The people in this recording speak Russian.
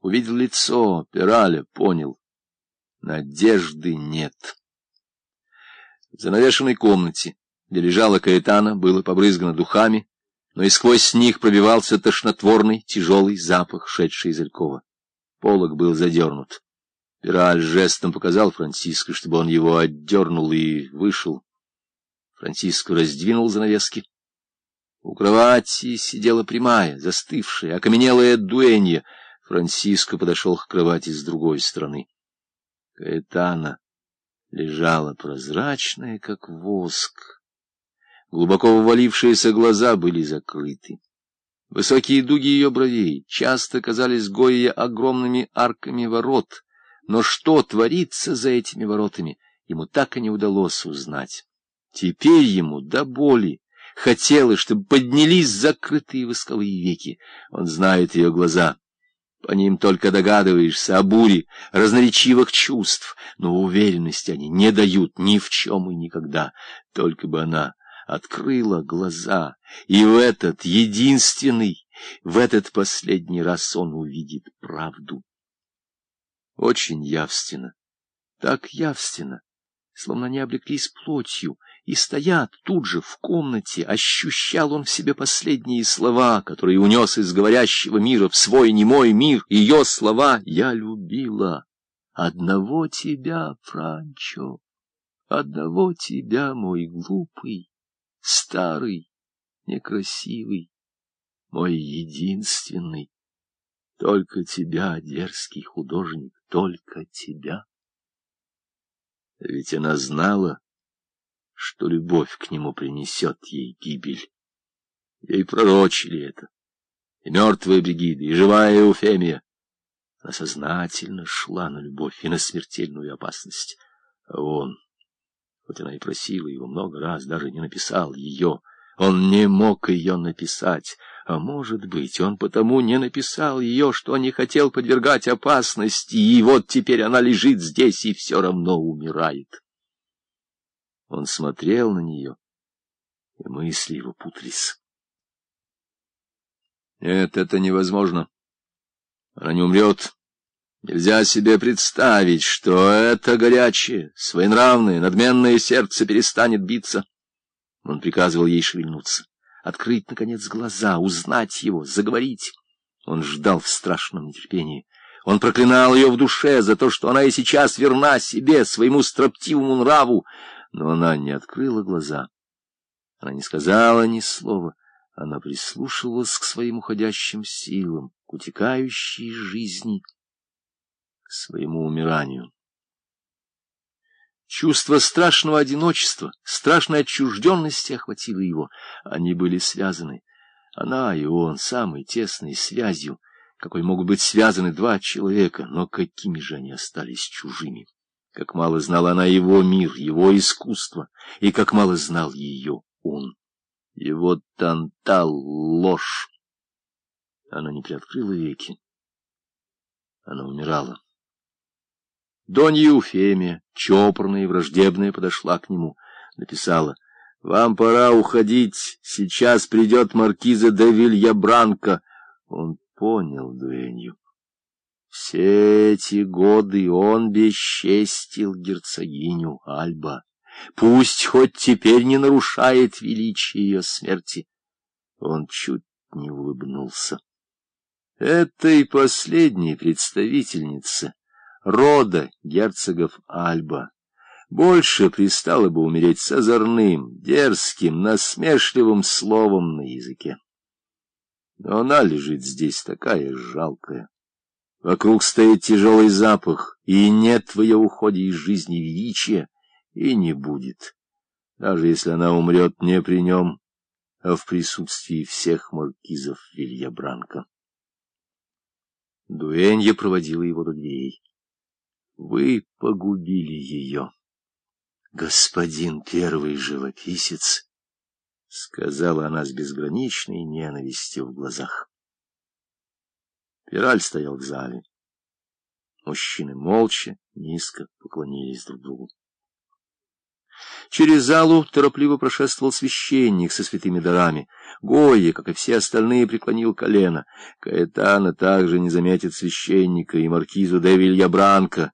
увидел лицо Пираля, понял. Надежды нет. В занавешенной комнате, где лежала Каэтана, было побрызгано духами, но и сквозь них пробивался тошнотворный, тяжелый запах, шедший из Алькова. Полок был задернут. Пираль жестом показал Франциско, чтобы он его отдернул и вышел. Франциско раздвинул занавески. У кровати сидела прямая, застывшая, окаменелая дуэнья. Франциско подошел к кровати с другой стороны. Каэтана лежала прозрачная, как воск. Глубоко ввалившиеся глаза были закрыты. Высокие дуги ее бровей часто казались Гоя огромными арками ворот, но что творится за этими воротами, ему так и не удалось узнать. Теперь ему до боли хотелось, чтобы поднялись закрытые восковые веки. Он знает ее глаза. По ним только догадываешься о буре разноречивых чувств, но уверенности они не дают ни в чем и никогда. Только бы она открыла глаза, и в этот единственный, в этот последний раз он увидит правду. Очень явственно, так явственно, словно они облеклись плотью, и стоят тут же в комнате, ощущал он в себе последние слова, которые унес из говорящего мира в свой немой мир, ее слова «Я любила одного тебя, Франчо, одного тебя, мой глупый, старый, некрасивый, мой единственный, только тебя, дерзкий художник, только тебя». Ведь она знала, что любовь к нему принесет ей гибель. Ей пророчили это. И мертвая Бригида, и живая Еуфемия. Она сознательно шла на любовь и на смертельную опасность. А он, хоть она и просила его много раз, даже не написал ее. Он не мог ее написать. А может быть, он потому не написал ее, что не хотел подвергать опасности, и вот теперь она лежит здесь и все равно умирает. Он смотрел на нее, и мысли его путались. Нет, это невозможно. Она не умрет. Нельзя себе представить, что это горячее, своенравное, надменное сердце перестанет биться. Он приказывал ей шевельнуться, открыть, наконец, глаза, узнать его, заговорить. Он ждал в страшном нетерпении. Он проклинал ее в душе за то, что она и сейчас верна себе, своему строптивому нраву, но она не открыла глаза. Она не сказала ни слова. Она прислушивалась к своим уходящим силам, к утекающей жизни, к своему умиранию. Чувство страшного одиночества, страшной отчужденности охватило его. Они были связаны. Она и он самой тесной связью, какой могут быть связаны два человека, но какими же они остались чужими. Как мало знала она его мир, его искусство, и как мало знал ее он. Его тантал — ложь. Она не приоткрыла веки. Она умирала. Донья Еуфемия, чопорная и враждебная, подошла к нему, написала, «Вам пора уходить, сейчас придет маркиза де Вильябранко». Он понял дуэнью. Все эти годы он бесчестил герцогиню Альба. Пусть хоть теперь не нарушает величие ее смерти. Он чуть не улыбнулся. Этой последней представительнице рода герцогов Альба больше пристало бы умереть с озорным, дерзким, насмешливым словом на языке. Но она лежит здесь такая жалкая. Вокруг стоит тяжелый запах, и нет в ее уходе из жизни величия, и не будет, даже если она умрет не при нем, а в присутствии всех маркизов Вильябранка. Дуэнья проводила его до дверей. Вы погубили ее, господин первый живописец, — сказала она с безграничной ненавистью в глазах. Пираль стоял в зале. Мужчины молча, низко поклонились друг другу. Через залу торопливо прошествовал священник со святыми дарами. Гойя, как и все остальные, преклонил колено. Каэтана также не заметит священника и маркизу де Вильябранко,